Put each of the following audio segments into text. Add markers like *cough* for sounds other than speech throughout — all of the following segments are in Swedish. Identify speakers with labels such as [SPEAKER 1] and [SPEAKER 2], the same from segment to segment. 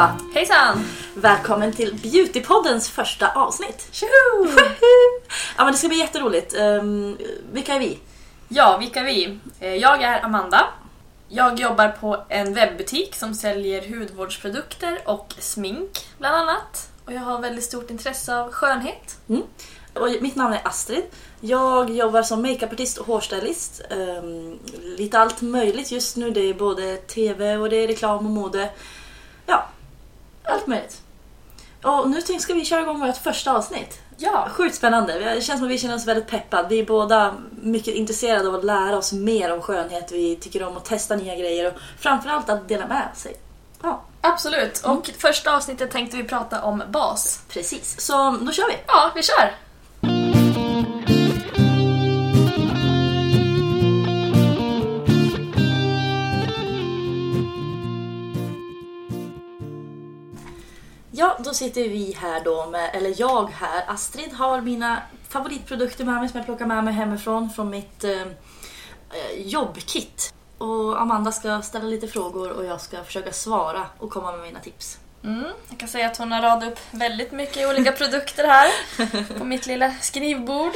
[SPEAKER 1] allihopa!
[SPEAKER 2] Hejsan!
[SPEAKER 1] Välkommen till Beautypoddens första avsnitt.
[SPEAKER 2] Tjoho! *laughs*
[SPEAKER 1] Ja men det ska bli jätteroligt. Um, vilka är vi?
[SPEAKER 2] Ja, vilka är vi? Eh, Jag är Amanda. Jag jobbar på en webbutik som säljer hudvårdsprodukter och smink bland annat. Och jag har väldigt stort intresse av skönhet.
[SPEAKER 1] Och mitt namn är Astrid. Jag jobbar som makeupartist och hårstylist. Um, lite allt möjligt just nu. Det är både TV och det är reklam och mode. Ja, allt möjligt. Och nu tänkte- ska vi köra igång vårt första avsnitt.
[SPEAKER 2] Ja,
[SPEAKER 1] Sjukt spännande. Det känns som att vi känner oss väldigt peppade. Vi är båda mycket intresserade av att lära oss mer om skönhet. Vi tycker om att testa nya grejer och framförallt att dela med sig. Ja,
[SPEAKER 2] absolut. Och första avsnittet tänkte vi prata om bas.
[SPEAKER 1] precis. Så då kör vi!
[SPEAKER 2] Ja, vi kör!
[SPEAKER 1] Då sitter vi här då med, eller jag här, Astrid har mina favoritprodukter med mig som jag plockar med mig hemifrån från mitt eh, eh, jobbkit. Och Amanda ska ställa lite frågor och jag ska försöka svara och komma med mina tips.
[SPEAKER 2] Mm, jag kan säga att hon har radat upp väldigt mycket olika produkter här *laughs* på mitt lilla skrivbord.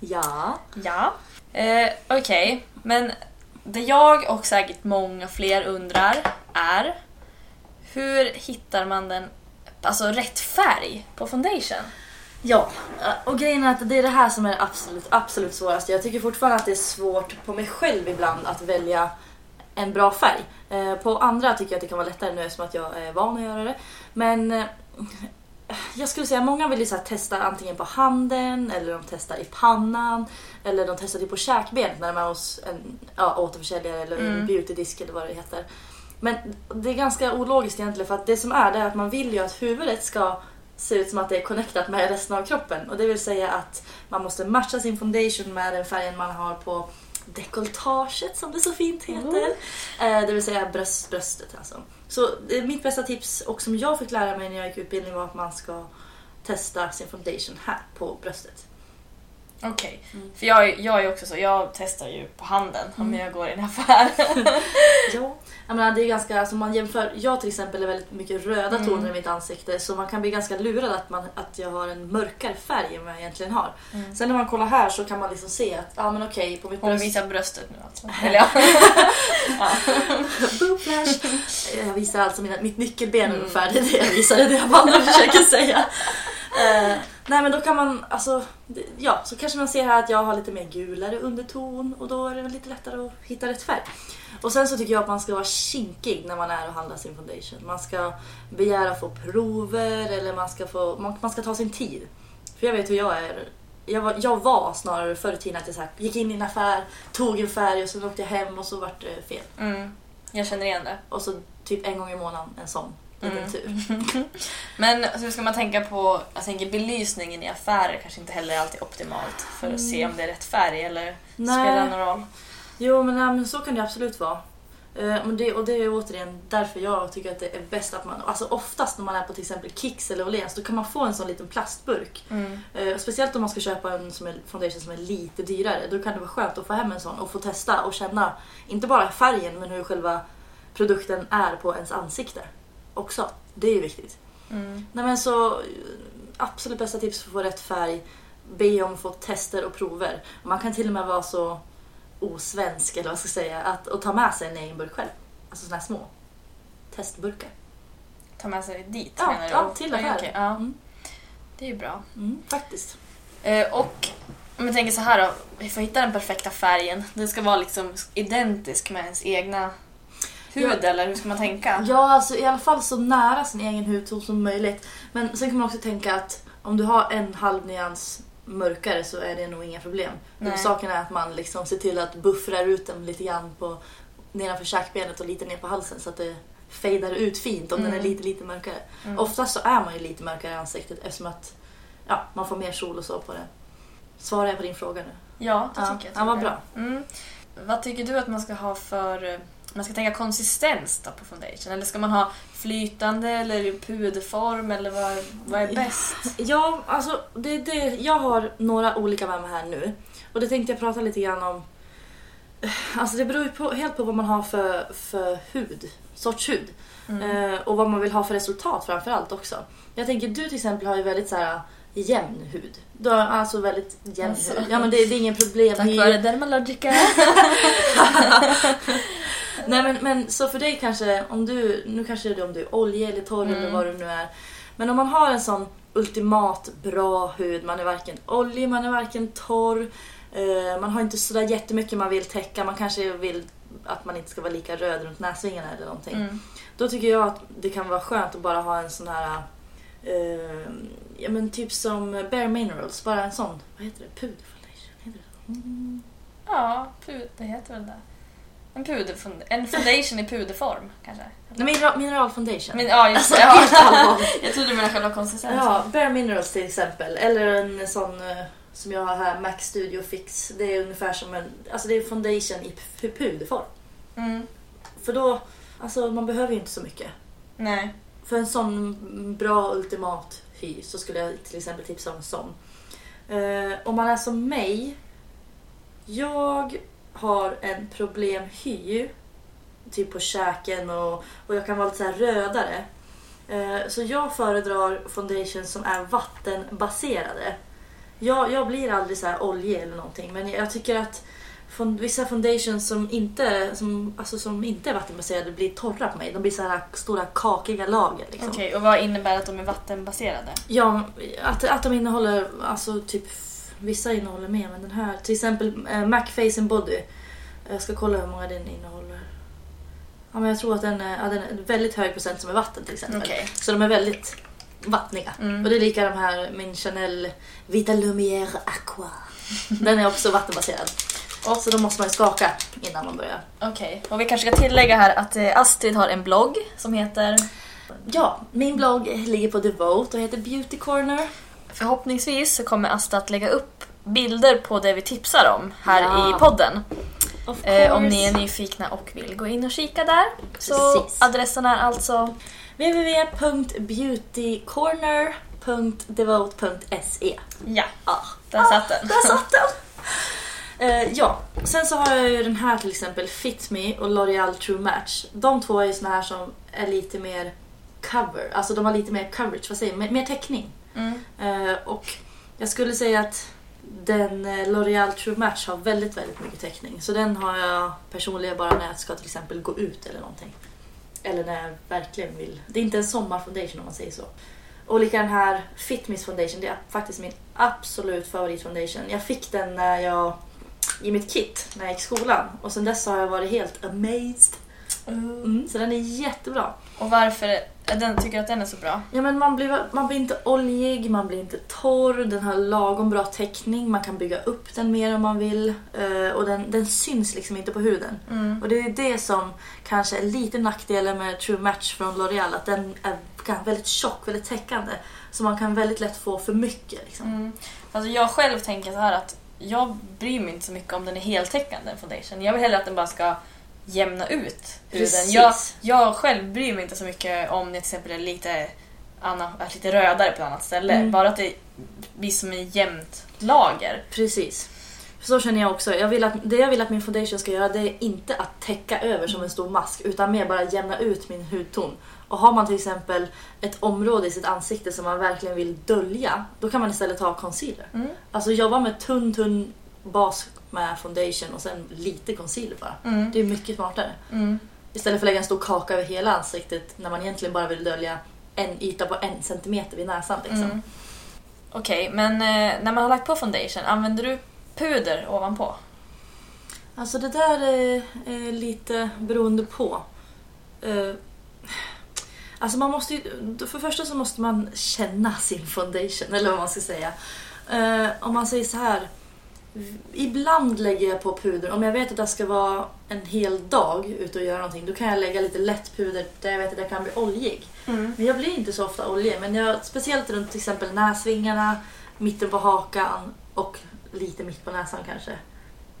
[SPEAKER 1] Ja.
[SPEAKER 2] Ja. Eh, Okej, men det jag och säkert många fler undrar är hur hittar man den alltså rätt färg på foundation?
[SPEAKER 1] Ja, och grejen är att det är det här som är absolut, absolut svårast. Jag tycker fortfarande att det är svårt på mig själv ibland att välja en bra färg. Eh, På andra tycker jag att det kan vara lättare nu eftersom att jag är van att göra det. Men eh, jag skulle säga många vill ju så testa antingen på handen eller de testar i pannan eller de testar typ på käkbenet när de är hos en ja, återförsäljare eller en beautydisk eller vad det heter. Men det är ganska ologiskt egentligen för att det som är det är att man vill ju att huvudet ska se ut som att det är connectat med resten av kroppen. Och det vill säga att man måste matcha sin foundation med den färgen man har på dekolletaget som det så fint heter. Eh, det vill säga bröst, bröstet alltså. Så eh, mitt bästa tips och som jag fick lära mig när jag gick utbildning var att man ska testa sin foundation här på bröstet.
[SPEAKER 2] Okej, för jag, jag är också så, jag testar ju på handen om jag går i en affär. *laughs*
[SPEAKER 1] Ja, jag menar, det är ganska, alltså man jämför, jag till exempel är väldigt mycket röda
[SPEAKER 2] Mm.
[SPEAKER 1] toner i mitt ansikte så man kan bli ganska lurad att, man, att jag har en mörkare färg än vad jag egentligen har.
[SPEAKER 2] Mm.
[SPEAKER 1] Sen när man kollar här så kan man liksom se att, ja men okej, på mitt
[SPEAKER 2] Hon
[SPEAKER 1] bröst...
[SPEAKER 2] visar bröstet nu alltså. *laughs* Eller ja. *laughs*
[SPEAKER 1] Boob flash. Jag visar alltså mina, mitt nyckelben
[SPEAKER 2] Mm.
[SPEAKER 1] ungefär, det är det jag visar, det är det Amanda försöker säga. Eh, nej men då kan man, alltså, ja så kanske man ser här att jag har lite mer gulare underton och då är det lite lättare att hitta rätt färg. Och sen så tycker jag att man ska vara kinkig när man är och handlar sin foundation. Man ska begära att få prover eller man ska, få, man, man ska ta sin tid. För jag vet hur jag är. Jag var, jag var snarare förr i tiden att jag så här, gick in i en affär, tog en färg och sen åkte jag hem och så vart det fel.
[SPEAKER 2] Mm, jag känner igen det.
[SPEAKER 1] Och så typ en gång i månaden en sån liten
[SPEAKER 2] Mm.
[SPEAKER 1] tur. *laughs*
[SPEAKER 2] Men alltså, hur ska man tänka på, jag tänker belysningen i affärer kanske inte heller är alltid optimalt för att se om det är rätt färg eller
[SPEAKER 1] Nej.
[SPEAKER 2] spelar någon roll?
[SPEAKER 1] Jo men, nej, men så kan det absolut vara. Eh, men det, och det är återigen därför jag tycker att det är bäst att man, alltså oftast när man är på till exempel Kicks eller Åhléns då kan man få en sån liten plastburk.
[SPEAKER 2] Mm.
[SPEAKER 1] Eh, speciellt om man ska köpa en som är, foundation som är lite dyrare. Då kan det vara skönt att få hem en sån och få testa och känna inte bara färgen men hur själva produkten är på ens ansikte också. Det är ju viktigt.
[SPEAKER 2] Mm.
[SPEAKER 1] Nej men så absolut bästa tips för att få rätt färg. Be om att få tester och prover. Man kan till och med vara så osvensk eller vad jag ska säga att, och ta med sig en egen burk själv. Alltså såna här små testburkar.
[SPEAKER 2] Ta med sig dit
[SPEAKER 1] Ja,
[SPEAKER 2] menar du?
[SPEAKER 1] ja, till affären.
[SPEAKER 2] Okej, ja.
[SPEAKER 1] Mm.
[SPEAKER 2] Det är ju bra.
[SPEAKER 1] Mm, faktiskt.
[SPEAKER 2] Eh, och om jag tänker så här då, vi får hitta den perfekta färgen. Den ska vara liksom identisk med ens egna hud
[SPEAKER 1] Ja.
[SPEAKER 2] eller hur ska man tänka?
[SPEAKER 1] Ja, alltså i alla fall så nära sin egen hudton som möjligt. Men sen kan man också tänka att om du har en halv nyans mörkare så är det nog inga problem. Saken är att man liksom ser till att buffrar ut den lite grann på nedanför käkbenet och lite ner på halsen så att det fejdar ut fint om den är
[SPEAKER 2] Mm.
[SPEAKER 1] lite lite mörkare.
[SPEAKER 2] Mm.
[SPEAKER 1] Oftast så är man ju lite mörkare i ansiktet eftersom att ja, man får mer sol och så på det. Svarar jag på din fråga nu?
[SPEAKER 2] Ja, det
[SPEAKER 1] Ja,
[SPEAKER 2] tycker jag.
[SPEAKER 1] ja, vad
[SPEAKER 2] tycker
[SPEAKER 1] bra.
[SPEAKER 2] Mm. Vad tycker du att man ska ha för... Man ska tänka konsistens då på foundation? Eller ska man ha flytande eller puderform eller vad, vad är bäst?
[SPEAKER 1] Ja, alltså det, det, jag har några olika med mig här nu. Och det tänkte jag prata lite grann om Alltså det beror ju på, helt på vad man har för, för hud, sorts hud.
[SPEAKER 2] Mm.
[SPEAKER 1] Eh, och vad man vill ha för resultat framförallt också. Jag tänker du till exempel har ju väldigt så här jämn hud. Du har alltså väldigt jämn
[SPEAKER 2] Alltså.
[SPEAKER 1] hud. Ja men det, det är ingen problem.
[SPEAKER 2] Tack vare Dermalogica. *laughs*
[SPEAKER 1] Nej men, men så för dig kanske, om du, nu kanske det är om du är olja eller torr
[SPEAKER 2] Mm.
[SPEAKER 1] eller vad du nu är. Men om man har en sån ultimat bra hud, man är varken oljig, man är varken torr. Eh, man har inte sådär jättemycket man vill täcka, man kanske vill att man inte ska vara lika röd runt näsvingarna eller någonting.
[SPEAKER 2] Mm.
[SPEAKER 1] Då tycker jag att det kan vara skönt att bara ha en sån här eh, ja men typ som Bare Minerals, bara en sån, vad heter det, puder foundation? Heter det? Mm.
[SPEAKER 2] Ja, pud, det heter väl det. En, puderfund- en foundation i puderform kanske?
[SPEAKER 1] Nej, mineral, mineral foundation.
[SPEAKER 2] Men, ja, just det.
[SPEAKER 1] Alltså,
[SPEAKER 2] Ja. *laughs* Jag trodde du menade själva konsistensen.
[SPEAKER 1] Ja, Bare Minerals till exempel. Eller en sån eh, som jag har här, Mac Studio Fix. Det är ungefär som en alltså det är foundation i pu- puderform.
[SPEAKER 2] Mm.
[SPEAKER 1] För då, alltså man behöver ju inte så mycket.
[SPEAKER 2] Nej.
[SPEAKER 1] För en sån bra ultimat hy så skulle jag till exempel tipsa om en sån. Eh, om man är som mig. Jag har en problemhy. Typ på käken och, och jag kan vara lite så här rödare. Eh, så jag föredrar foundation som är vattenbaserade. Jag, jag blir aldrig så här oljig eller någonting men jag tycker att vissa foundations som inte, som, alltså som inte är vattenbaserade blir torra på mig. De blir så här stora kakiga lager. Liksom.
[SPEAKER 2] Okej, och vad innebär att de är vattenbaserade?
[SPEAKER 1] Ja, att, att de innehåller, alltså typ vissa innehåller mer men den här, till exempel eh, Mac Face and Body. Jag ska kolla hur många den innehåller. Ja men jag tror att den är, ja, den är en väldigt hög procent som är vatten till exempel.
[SPEAKER 2] Okej.
[SPEAKER 1] Så de är väldigt vattniga.
[SPEAKER 2] Mm.
[SPEAKER 1] Och det är lika de här, min Chanel Vita Lumière Aqua. Den är också vattenbaserad. Och så då måste man ju skaka innan man börjar.
[SPEAKER 2] Okej, och vi kanske ska tillägga här att eh, Astrid har en blogg som heter
[SPEAKER 1] Ja, min blogg ligger på Devote och heter Beauty Corner.
[SPEAKER 2] Förhoppningsvis så kommer Asta att lägga upp bilder på det vi tipsar om här
[SPEAKER 1] Ja.
[SPEAKER 2] i podden.
[SPEAKER 1] Of
[SPEAKER 2] Eh, om ni är nyfikna och vill gå in och kika där. Så
[SPEAKER 1] Precis.
[SPEAKER 2] adressen är alltså...
[SPEAKER 1] www.beautycorner.devote.se
[SPEAKER 2] Ja,
[SPEAKER 1] ah,
[SPEAKER 2] där satt den.
[SPEAKER 1] Där satt den! *laughs* Eh, ja, sen så har jag ju den här till exempel Fit Me och L'Oreal True Match. De två är ju såna här som är lite mer cover, alltså de har lite mer coverage, vad säger man? Mer täckning.
[SPEAKER 2] Mm.
[SPEAKER 1] Eh, och jag skulle säga att den eh, L'Oreal True Match har väldigt, väldigt mycket täckning. Så den har jag personligen bara när jag ska till exempel gå ut eller någonting. Eller när jag verkligen vill. Det är inte en sommarfoundation om man säger så. Och lika den här Fit Miss Foundation, det är faktiskt min absolut favoritfoundation. Jag fick den när jag i mitt kit när jag gick i skolan och sen dess har jag varit helt amazed. Mm, så den är jättebra.
[SPEAKER 2] Och varför den, tycker du att den är så bra?
[SPEAKER 1] Ja, men man, blir, man blir inte oljig, man blir inte torr, den har lagom bra täckning, man kan bygga upp den mer om man vill eh, och den, den syns liksom inte på huden.
[SPEAKER 2] Mm.
[SPEAKER 1] Och det är det som kanske är lite nackdelen med True Match från L'Oreal, att den är väldigt tjock, väldigt täckande. Så man kan väldigt lätt få för mycket. Liksom.
[SPEAKER 2] Mm. Alltså jag själv tänker så här att jag bryr mig inte så mycket om den är heltäckande en foundation. Jag vill hellre att den bara ska jämna ut huden. Jag, jag själv bryr mig inte så mycket om det till exempel är lite, anna, lite rödare på ett annat ställe.
[SPEAKER 1] Mm.
[SPEAKER 2] Bara att det blir som ett jämnt lager.
[SPEAKER 1] Precis. Så känner jag också. Jag vill att, det jag vill att min foundation ska göra det är inte att täcka över som en stor mask utan mer bara jämna ut min hudton. Och har man till exempel ett område i sitt ansikte som man verkligen vill dölja, då kan man istället ta concealer.
[SPEAKER 2] Mm.
[SPEAKER 1] Alltså jobba med tunn, tunn bas med foundation och sen lite concealer bara.
[SPEAKER 2] Mm.
[SPEAKER 1] Det är mycket smartare.
[SPEAKER 2] Mm.
[SPEAKER 1] Istället för att lägga en stor kaka över hela ansiktet när man egentligen bara vill dölja en yta på en centimeter vid näsan. Liksom.
[SPEAKER 2] Mm. Okej, men eh, när man har lagt på foundation, använder du puder ovanpå?
[SPEAKER 1] Alltså det där är, är lite beroende på. Eh, Alltså man måste ju, för det första så måste man känna sin foundation, eller vad man ska säga. Eh, om man säger så här. Ibland lägger jag på puder. Om jag vet att jag ska vara en hel dag ute och göra någonting, då kan jag lägga lite lätt puder där jag vet att jag kan bli oljig.
[SPEAKER 2] Mm.
[SPEAKER 1] Men jag blir inte så ofta oljig. Men jag, speciellt runt till exempel näsvingarna, mitten på hakan och lite mitt på näsan kanske.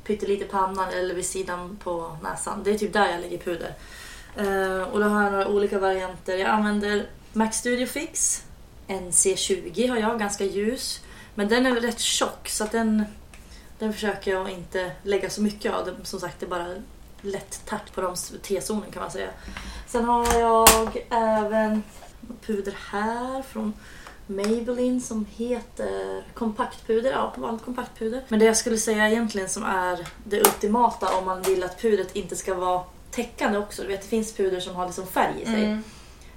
[SPEAKER 1] Pyttelite pannan eller vid sidan på näsan. Det är typ där jag lägger puder. Eh, och då har jag några olika varianter. Jag använder Mac Studio Fix. en C20 har jag, ganska ljus. Men den är rätt tjock så att den... Den försöker jag inte lägga så mycket av. Som sagt, det är bara lätt tärt på de T-zonen kan man säga. Sen har jag även puder här från Maybelline som heter kompaktpuder. Ja, vanligt kompaktpuder. Men det jag skulle säga egentligen som är det ultimata om man vill att pudret inte ska vara täckande också. Du vet, det finns puder som har liksom färg i sig.
[SPEAKER 2] Mm.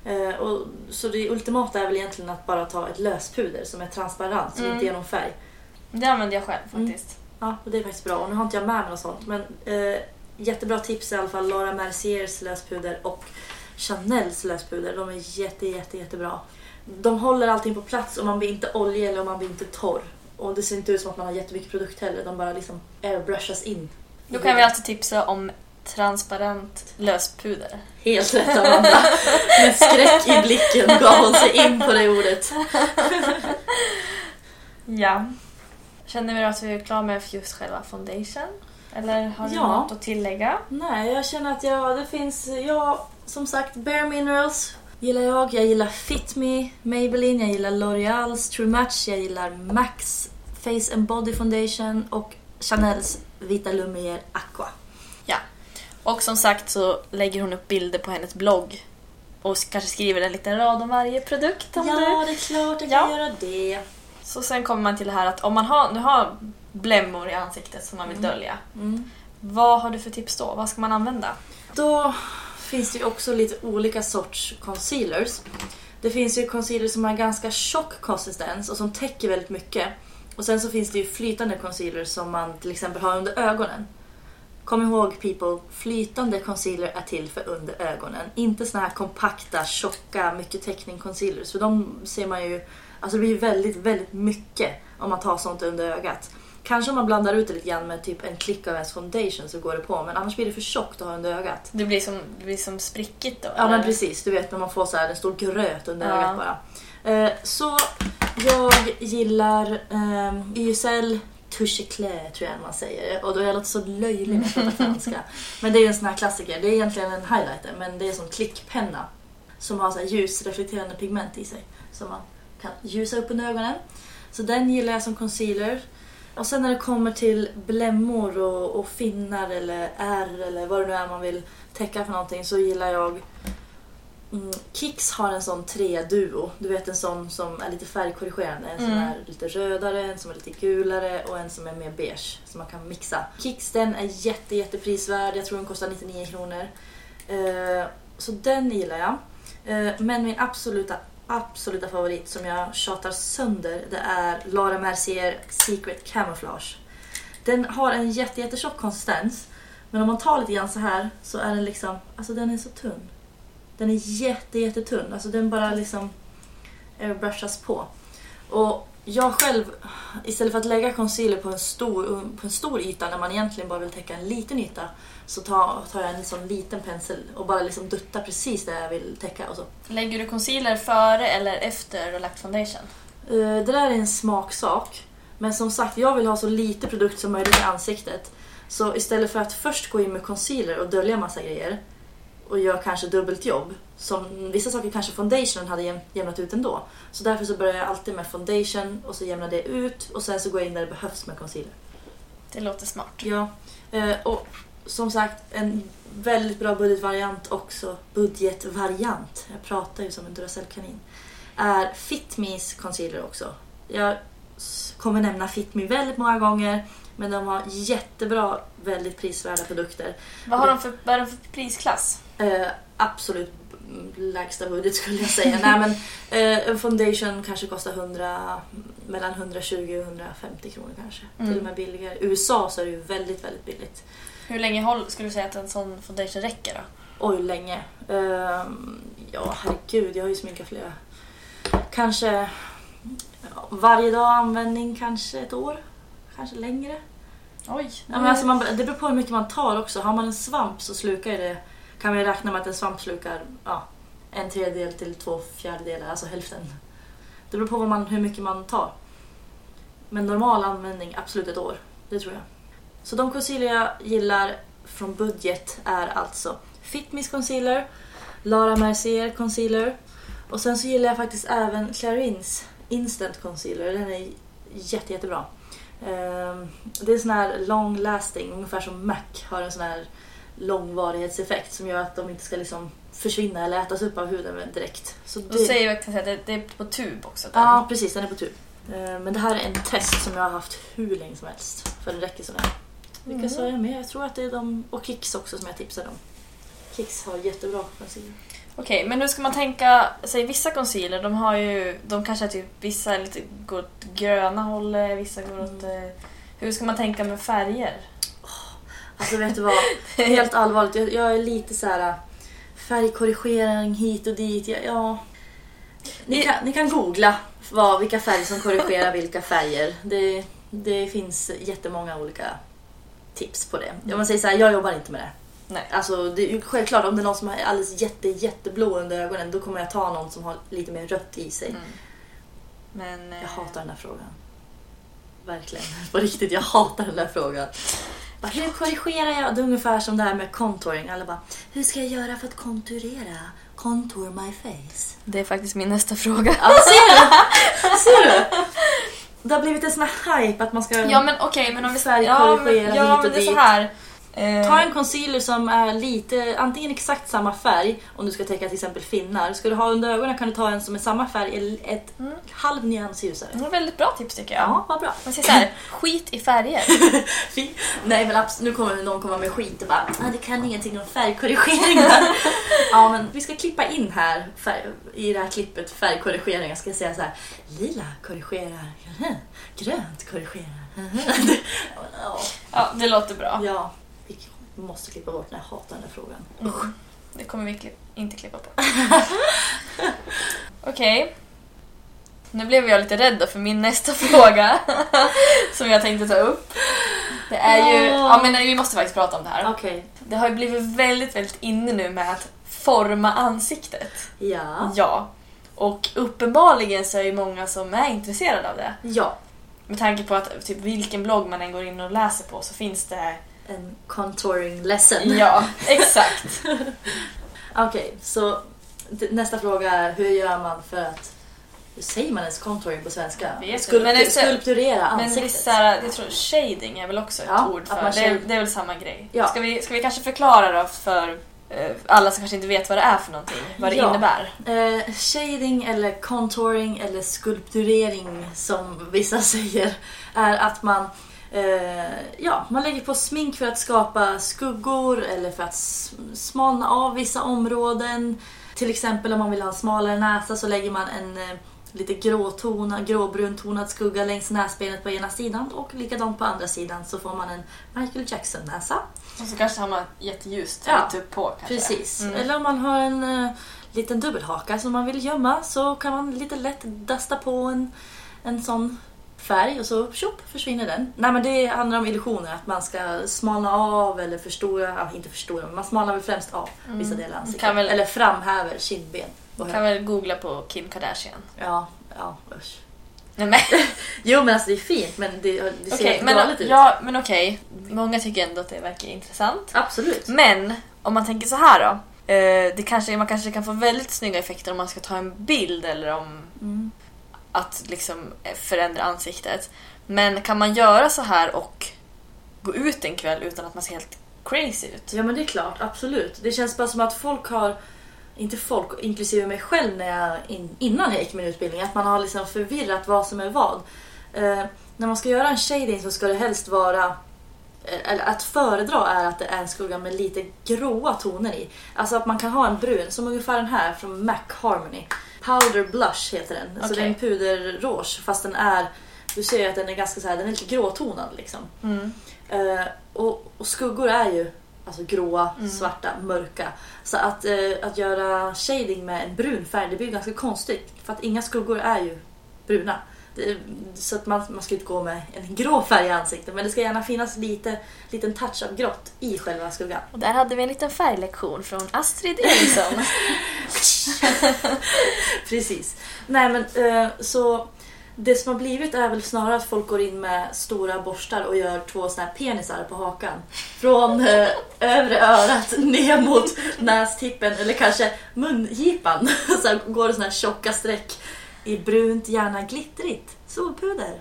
[SPEAKER 1] Eh, och, så det ultimata är väl egentligen att bara ta ett löspuder som är transparent, som
[SPEAKER 2] Mm.
[SPEAKER 1] inte ger någon färg.
[SPEAKER 2] Det använder jag själv
[SPEAKER 1] Mm.
[SPEAKER 2] faktiskt.
[SPEAKER 1] Ja, och det är faktiskt bra. Och nu har inte jag med mig något sånt. Men eh, jättebra tips i alla fall. Laura Merciers löspuder och Chanels löspuder. De är jätte, jätte, jättebra. De håller allting på plats och man blir inte oljig eller man blir inte torr. Och det ser inte ut som att man har jättemycket produkt heller. De bara liksom airbrushas in.
[SPEAKER 2] Då kan vi alltid tipsa om transparent löspuder.
[SPEAKER 1] Helt rätt Amanda. Med skräck i blicken gav hon sig in på det ordet. *laughs*
[SPEAKER 2] Ja. Känner vi att vi är klara med just själva foundation? Eller har du
[SPEAKER 1] Ja.
[SPEAKER 2] något att tillägga?
[SPEAKER 1] Nej, jag känner att jag, det finns, ja, som sagt, Bare Minerals gillar jag. Jag gillar Fit Me, Maybelline, jag gillar L'Oreals True Match, jag gillar Max Face and Body Foundation och Chanels Vita Lumière Aqua.
[SPEAKER 2] Och som sagt så lägger hon upp bilder på hennes blogg. Och kanske skriver en liten rad om varje produkt om
[SPEAKER 1] ja,
[SPEAKER 2] du...
[SPEAKER 1] det är klart jag
[SPEAKER 2] Ja.
[SPEAKER 1] kan göra det.
[SPEAKER 2] Så sen kommer man till det här att om man har, nu har blämmor i ansiktet som man vill
[SPEAKER 1] Mm.
[SPEAKER 2] dölja.
[SPEAKER 1] Mm.
[SPEAKER 2] Vad har du för tips då? Vad ska man använda?
[SPEAKER 1] Då finns det ju också lite olika sorts concealers. Det finns ju concealers som har ganska tjock konsistens och som täcker väldigt mycket. Och sen så finns det ju flytande concealers som man till exempel har under ögonen. Kom ihåg people, flytande concealer är till för under ögonen. Inte såna här kompakta, tjocka, mycket täckning concealers. För de ser man ju, alltså det blir ju väldigt, väldigt mycket om man tar sånt under ögat. Kanske om man blandar ut det lite grann med typ en klick av ens foundation så går det på. Men annars blir det för tjockt att ha under ögat.
[SPEAKER 2] Det blir som, det blir som sprickigt då?
[SPEAKER 1] Ja
[SPEAKER 2] eller?
[SPEAKER 1] men precis, du vet när man får så här en stor gröt under
[SPEAKER 2] Ja.
[SPEAKER 1] ögat bara. Eh, så jag gillar um, YSL Touche tror jag man säger. Och då jag låter så löjlig när jag pratar franska. Men det är en sån här klassiker. Det är egentligen en highlighter men det är som klickpenna. Som har så här ljusreflekterande pigment i sig. Som man kan ljusa upp under ögonen. Så den gillar jag som concealer. Och sen när det kommer till blämmor och, och finnar eller ärr eller vad det nu är man vill täcka för någonting så gillar jag mm, Kicks har en sån tre-duo. Du vet en sån som är lite färgkorrigerande. En som
[SPEAKER 2] Mm.
[SPEAKER 1] är lite rödare, en som är lite gulare och en som är mer beige. Som man kan mixa. Kicks den är jätte, jätte prisvärd. Jag tror den kostar 99 kronor. Eh, så den gillar jag. Eh, men min absoluta, absoluta favorit som jag tjatar sönder det är Laura Mercier Secret Camouflage. Den har en jätte, jättetjock konsistens. Men om man tar lite grann så här så är den liksom, alltså den är så tunn. Den är jätte, jättetunn. Alltså den bara liksom airbrushas på. Och jag själv, istället för att lägga concealer på en stor, på en stor yta när man egentligen bara vill täcka en liten yta så tar, tar jag en sån liten pensel och bara liksom duttar precis där jag vill täcka och så.
[SPEAKER 2] Lägger du concealer före eller efter du har lagt foundation?
[SPEAKER 1] Eh, Det där är en smaksak. Men som sagt, jag vill ha så lite produkt som möjligt i ansiktet. Så istället för att först gå in med concealer och dölja massa grejer och göra kanske dubbelt jobb, som vissa saker kanske foundationen hade jäm- jämnat ut ändå. Så därför så börjar jag alltid med foundation och så jämnar det ut och sen så går jag in där det behövs med concealer.
[SPEAKER 2] Det låter smart.
[SPEAKER 1] Ja, eh, och som sagt en väldigt bra budgetvariant också. Budgetvariant, jag pratar ju som en Duracell-kanin. Är Fitmes concealer också. Jag kommer nämna Fitme väldigt många gånger. Men de har jättebra, väldigt prisvärda produkter.
[SPEAKER 2] Vad har de för, vad är de för prisklass?
[SPEAKER 1] Eh, absolut lägsta budget skulle jag säga. Nej, men, eh, en foundation kanske kostar 100, mellan 120 och 150 kronor kanske.
[SPEAKER 2] Mm.
[SPEAKER 1] Till och med billigare. I USA så är det ju väldigt, väldigt billigt.
[SPEAKER 2] Hur länge skulle du säga att en sån foundation räcker då?
[SPEAKER 1] Oj, länge. Ehm, ja, herregud, jag har ju sminkat flera. Kanske ja, varje dag användning, kanske ett år. Kanske längre.
[SPEAKER 2] Oj!
[SPEAKER 1] Ja, men alltså man, det beror på hur mycket man tar också. Har man en svamp så slukar ju det, kan vi räkna med att en svamp slukar ja, en tredjedel till två fjärdedelar, alltså hälften. Det beror på vad man, hur mycket man tar. Men normal användning, absolut ett år. Det tror jag. Så de concealer jag gillar från budget är alltså Fit Miss Concealer, Lara Mercier Concealer och sen så gillar jag faktiskt även Clarins Instant Concealer. Den är jätte, jättebra. Ehm, det är sån här long lasting, ungefär som Mac har en sån här långvarighetseffekt som gör att de inte ska liksom försvinna eller ätas upp av huden direkt. Så
[SPEAKER 2] Då säger jag att det, det är på tub också. den.
[SPEAKER 1] Ja, precis. Den är på tub. Ehm, Men det här är en test som jag har haft hur länge som helst. För den räcker sådär. Vilka
[SPEAKER 2] Mhm.
[SPEAKER 1] sa jag med? Jag tror att det är de och Kicks också som jag tipsade om. Kicks har jättebra concealer.
[SPEAKER 2] Okej, men nu ska man tänka, säg vissa concealer, de har ju, de kanske är typ, vissa är lite, går åt gröna hållet, vissa går åt...
[SPEAKER 1] Mm.
[SPEAKER 2] Eh, hur ska man tänka med färger?
[SPEAKER 1] Alltså vet du vad? Helt allvarligt, jag, jag är lite så här färgkorrigering hit och dit. Ja, ja. Ni, kan, ni kan googla vad, vilka färger som korrigerar vilka färger. Det, det finns jättemånga olika tips på det. Om man säger så här, jag jobbar inte med det.
[SPEAKER 2] Nej.
[SPEAKER 1] Alltså, det är självklart om det är någon som är alldeles jätte, jätteblå under ögonen då kommer jag ta någon som har lite mer rött i sig.
[SPEAKER 2] Mm. Men... eh, *laughs*
[SPEAKER 1] Jag hatar den här frågan. Verkligen. På riktigt, jag hatar den där frågan. Bara, hur korrigerar jag? Det är ungefär som det här med contouring. Alla bara, hur ska jag göra för att konturera? Contour my face.
[SPEAKER 2] Det är faktiskt min nästa fråga.
[SPEAKER 1] Ja, ser du? Ser du? Det har blivit en sån här hype att man ska
[SPEAKER 2] Ja men okej, men om vi...
[SPEAKER 1] Färgkorrigera
[SPEAKER 2] ja, men, ja,
[SPEAKER 1] hit och
[SPEAKER 2] men det är så
[SPEAKER 1] dit.
[SPEAKER 2] här. Eh,
[SPEAKER 1] Ta en concealer som är lite, antingen exakt samma färg om du ska täcka till exempel finnar. Ska du ha under ögonen kan du ta en som är samma färg, eller ett
[SPEAKER 2] Mm.
[SPEAKER 1] halv nyans ljusare.
[SPEAKER 2] det var väldigt bra tips tycker jag.
[SPEAKER 1] Ja, vad bra.
[SPEAKER 2] Man säger så här, *laughs* skit i färger.
[SPEAKER 1] Nej men abs- nu kommer någon komma med skit och bara ah, det kan ingenting om färgkorrigering här. *laughs* ja men vi ska klippa in här färg, i det här klippet färgkorrigering. Jag ska säga så här lila korrigerar, *laughs* grönt korrigerar. ja,
[SPEAKER 2] det låter bra.
[SPEAKER 1] ja, måste klippa bort den. Jag hatar den här frågan.
[SPEAKER 2] Mm. Det kommer vi klipp, inte klippa på. *laughs* Okej. Nu blev jag lite rädd då för min nästa *laughs* fråga som jag tänkte ta upp. Det är ju... Ja men vi måste faktiskt prata om det här.
[SPEAKER 1] Okej,
[SPEAKER 2] Det har ju blivit väldigt, väldigt inne nu med att forma ansiktet.
[SPEAKER 1] ja.
[SPEAKER 2] Ja. Och uppenbarligen så är det många som är intresserade av det.
[SPEAKER 1] Ja,
[SPEAKER 2] Med tanke på att typ vilken blogg man än går in och läser på så finns det...
[SPEAKER 1] en contouring lesson.
[SPEAKER 2] Ja, exakt. *laughs*
[SPEAKER 1] Okej, så d- nästa fråga är hur gör man för att hur säger man ens contouring på svenska?
[SPEAKER 2] Vet inte,
[SPEAKER 1] Skulpt-
[SPEAKER 2] men det är så-
[SPEAKER 1] skulpturera
[SPEAKER 2] Men
[SPEAKER 1] ansiktet.
[SPEAKER 2] vissa, jag tror shading är väl också ett
[SPEAKER 1] Ja,
[SPEAKER 2] ord för. Det är, det är väl samma grej.
[SPEAKER 1] Ja.
[SPEAKER 2] Ska, vi, ska vi kanske förklara då för eh, alla som kanske inte vet vad det är för någonting? Vad det
[SPEAKER 1] Ja.
[SPEAKER 2] innebär?
[SPEAKER 1] Eh, shading eller contouring eller skulpturering som vissa *laughs* säger är att man ja, man lägger på smink för att skapa skuggor eller för att smalna av vissa områden. Till exempel om man vill ha en smalare näsa så lägger man en eh, lite gråtonad, gråbruntonad skugga längs näsbenet på ena sidan och likadant på andra sidan så får man en Michael Jackson-näsa.
[SPEAKER 2] Och så kanske har man jätteljust
[SPEAKER 1] Ja,
[SPEAKER 2] lite upp på kanske.
[SPEAKER 1] Precis.
[SPEAKER 2] Mm.
[SPEAKER 1] Eller om man har en eh, liten dubbelhaka som man vill gömma så kan man lite lätt dasta på en, en sån färg och så tjopp försvinner den. Nej men det handlar om illusioner, att man ska smalna av eller förstora, inte förstora, men man smalnar väl främst av vissa delar av ansiktet.
[SPEAKER 2] Kan väl-
[SPEAKER 1] Eller framhäver kindben. på
[SPEAKER 2] Kan väl googla på Kim Kardashian.
[SPEAKER 1] Ja, ja usch.
[SPEAKER 2] Nej, men *laughs*
[SPEAKER 1] Jo men alltså det är fint men det, det ser
[SPEAKER 2] men,
[SPEAKER 1] galet ut.
[SPEAKER 2] ja, men okej. Många tycker ändå att det verkar intressant.
[SPEAKER 1] Absolut.
[SPEAKER 2] Men om man tänker så här då. Eh, det kanske, man kanske kan få väldigt snygga effekter om man ska ta en bild eller om
[SPEAKER 1] Mm
[SPEAKER 2] att liksom eh, förändra ansiktet. Men kan man göra så här och gå ut en kväll utan att man ser helt crazy ut?
[SPEAKER 1] Ja men det är klart, absolut. Det känns bara som att folk har, inte folk, inklusive mig själv när jag, in, innan jag gick min utbildning, att man har liksom förvirrat vad som är vad. Eh, när man ska göra en shading så ska det helst vara, eh, eller att föredra är att det är en skugga med lite gråa toner i. Alltså att man kan ha en brun, som ungefär den här från Mac Harmony. Powder Blush heter den. Alltså
[SPEAKER 2] Okej.
[SPEAKER 1] det är en puderrouge fast den är, du ser att den är ganska så här, den är lite gråtonad liksom.
[SPEAKER 2] Mm.
[SPEAKER 1] Eh, och, och skuggor är ju alltså gråa,
[SPEAKER 2] Mm.
[SPEAKER 1] svarta, mörka. Så att, eh, att göra shading med en brun färg det blir ganska konstigt. För att inga skuggor är ju bruna. Det, så att man, man ska inte gå med en grå färg i ansiktet. Men det ska gärna finnas lite liten touch av grått i själva skuggan.
[SPEAKER 2] Och där hade vi en liten färglektion från Astrid Eriksson. *laughs*
[SPEAKER 1] Precis. Nej men eh, så det som har blivit är väl snarare att folk går in med stora borstar och gör två såna här penisar på hakan. Från eh, övre örat ner mot nästippen eller kanske mungipan. *laughs* Så går det såna här tjocka streck i brunt, gärna glittrigt solpuder.